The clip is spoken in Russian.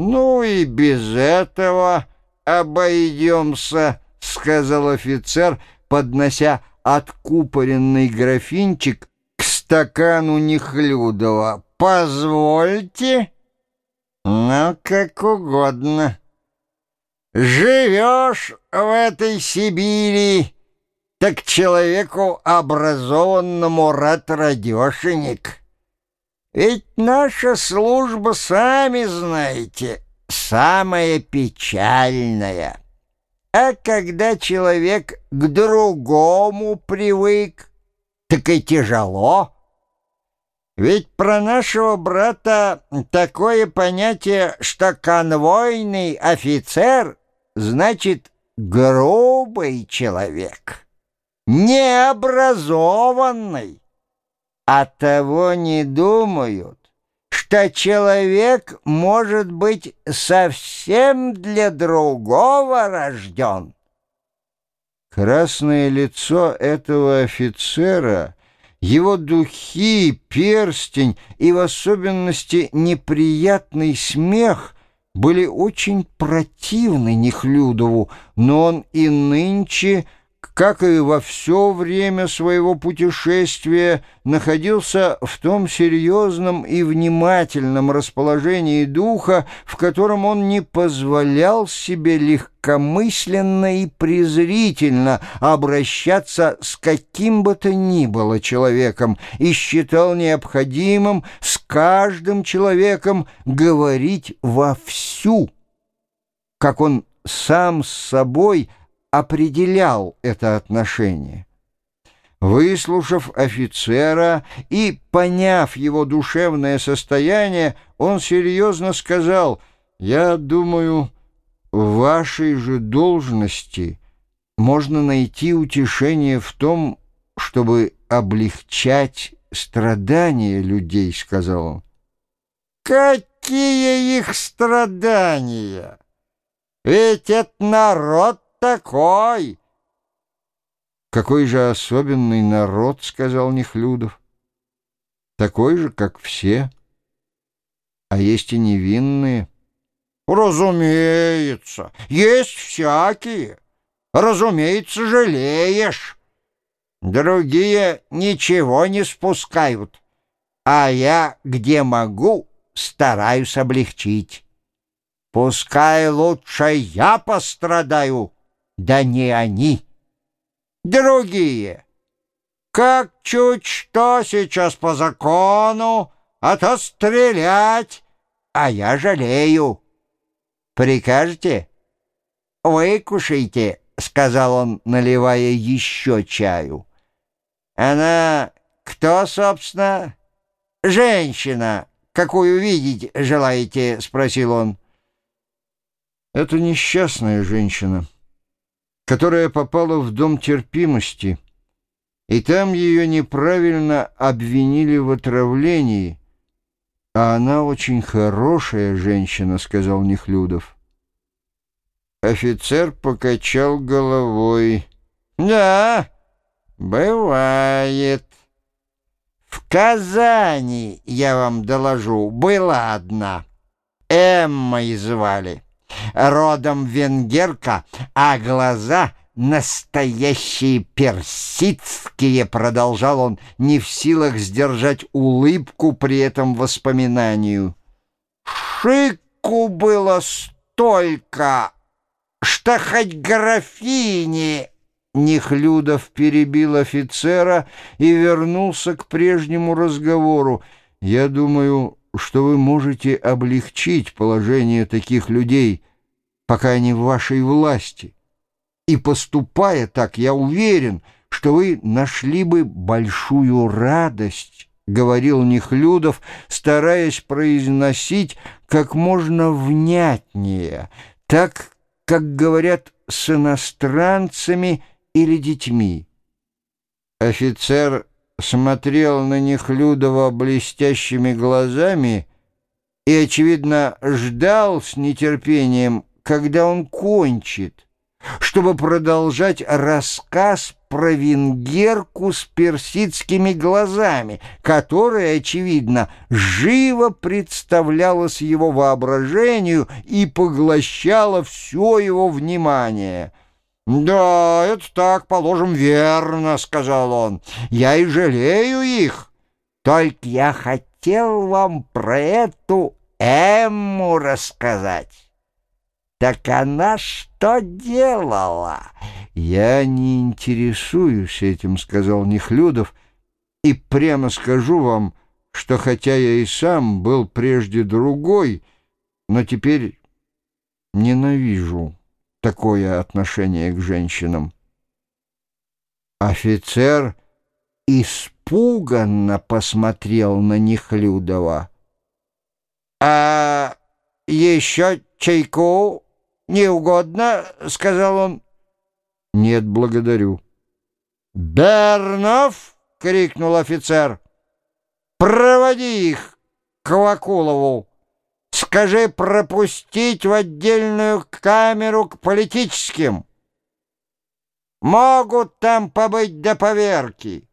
«Ну и без этого обойдемся», — сказал офицер, поднося откупоренный графинчик к стакану Нехлюдова. «Позвольте?» «Ну, как угодно. Живешь в этой Сибири, так человеку образованному рад радешенек. Ведь наша служба, сами знаете, самая печальная». А когда человек к другому привык, так и тяжело. Ведь про нашего брата такое понятие, что конвойный офицер значит грубый человек, необразованный. А того не думают, что человек может быть совсем для другого рожден. Красное лицо этого офицера, его духи, перстень и в особенности неприятный смех были очень противны Нехлюдову, но он и нынче как и во все время своего путешествия, находился в том серьезном и внимательном расположении духа, в котором он не позволял себе легкомысленно и презрительно обращаться с каким бы то ни было человеком и считал необходимым с каждым человеком говорить вовсю, как он сам с собой – определял это отношение. Выслушав офицера и поняв его душевное состояние, он серьезно сказал, «Я думаю, в вашей же должности можно найти утешение в том, чтобы облегчать страдания людей», — сказал он. «Какие их страдания? Ведь это народ такой!» «Какой же особенный народ!» — сказал Нехлюдов. «Такой же, как все. А есть и невинные». «Разумеется, есть всякие. Разумеется, жалеешь. Другие ничего не спускают, а я, где могу, стараюсь облегчить. Пускай лучше я пострадаю» да не они. Другие. Как чуть что сейчас по закону, а то стрелять, а я жалею. Прикажете? Выкушайте, — сказал он, наливая еще чаю. Она кто, собственно? Женщина, какую видеть желаете? — спросил он. Это несчастная женщина которая попала в дом терпимости, и там ее неправильно обвинили в отравлении, а она очень хорошая женщина, — сказал Нехлюдов. Офицер покачал головой. «Да, бывает. В Казани, я вам доложу, была одна. Эммой звали» родом венгерка, а глаза настоящие персидские, продолжал он, не в силах сдержать улыбку при этом воспоминанию. Шику было столько, что хоть графини... Нехлюдов перебил офицера и вернулся к прежнему разговору. «Я думаю, что вы можете облегчить положение таких людей, пока они в вашей власти. И поступая так, я уверен, что вы нашли бы большую радость, — говорил Нехлюдов, стараясь произносить как можно внятнее, так, как говорят с иностранцами или детьми. Офицер смотрел на Нехлюдова блестящими глазами и, очевидно, ждал с нетерпением, когда он кончит. чтобы продолжать рассказ про венгерку с персидскими глазами, которая, очевидно, живо представлялась его воображению и поглощала все его внимание. «Да, это так, положим, верно», — сказал он. «Я и жалею их. Только я хотел вам про эту Эмму рассказать». «Так она что делала?» «Я не интересуюсь этим», — сказал Нехлюдов, «и прямо скажу вам, что хотя я и сам был прежде другой, но теперь ненавижу такое отношение к женщинам». Офицер испуганно посмотрел на Нехлюдова. «А еще чайку?» «Не угодно?» — сказал он. «Нет, благодарю». «Бернов!» — крикнул офицер. «Проводи их к Вакулову. Скажи пропустить в отдельную камеру к политическим. Могут там побыть до поверки».